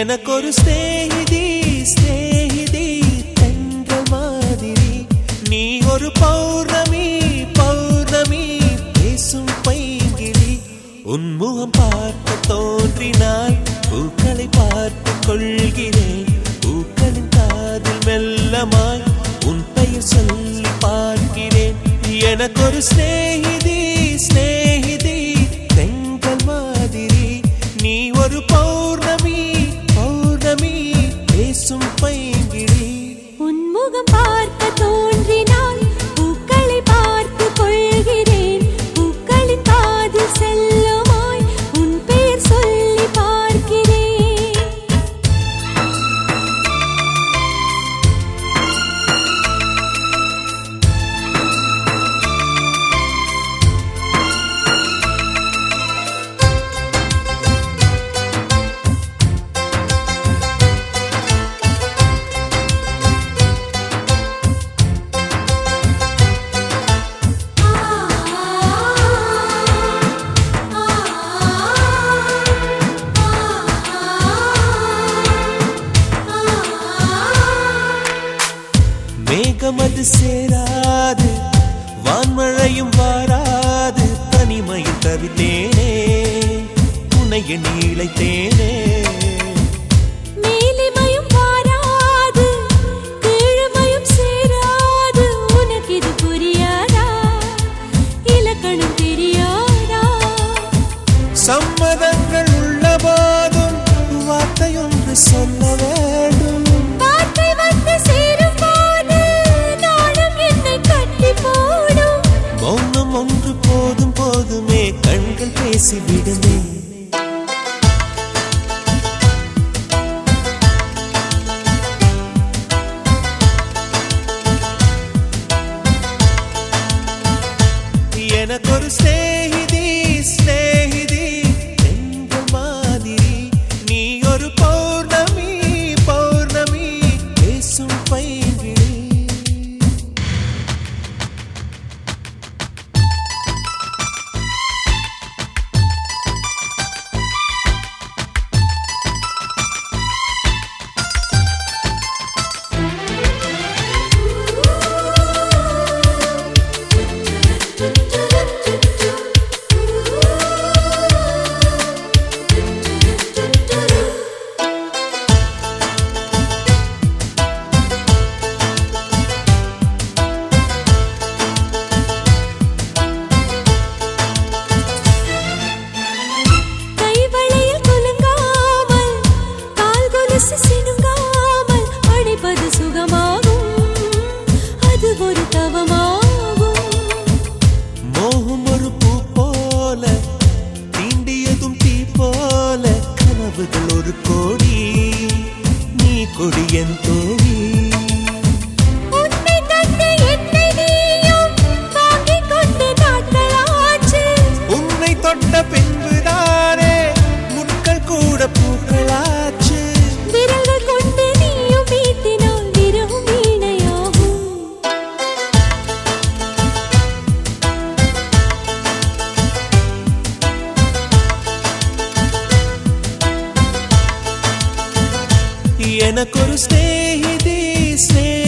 எனக்கொரு ஸ்நேகிதி ஸ்நேகிதி தென்றல் மாதிரி. நீ ஒரு பௌர்ணமி பௌர்ணமி பேசும் பைங்கிழி உன்முகம் பார்க்க தோன்றினால் பூக்களை பார்த்து கொள்கிறேன். பூக்களின் காதில் மெல்லமாய் உன் பெயர் சொல்லி பார்க்கிறேன். எனக்கொரு ஸ்நேகிதி ஸ்நேகிதி மேகமது சேராது. வான்மழையும் வாராது. தனிமையில் தவித்தேனே. உன்னை எண்ணி இழைத்தேனே கண்கள் பேசிவிடுமே கால் சினுங்காமல் அழைப்பது சுகமாகும். அது ஒரு தவமாகும். மோகம் ஒரு பூ போல தீண்டியதும் தீ போல கனவுகள் ஒரு கோடி நீ கொடி என் தோழி. எனக்கொரு ஸ்நேகிதி ஸ்நேகிதி என்ற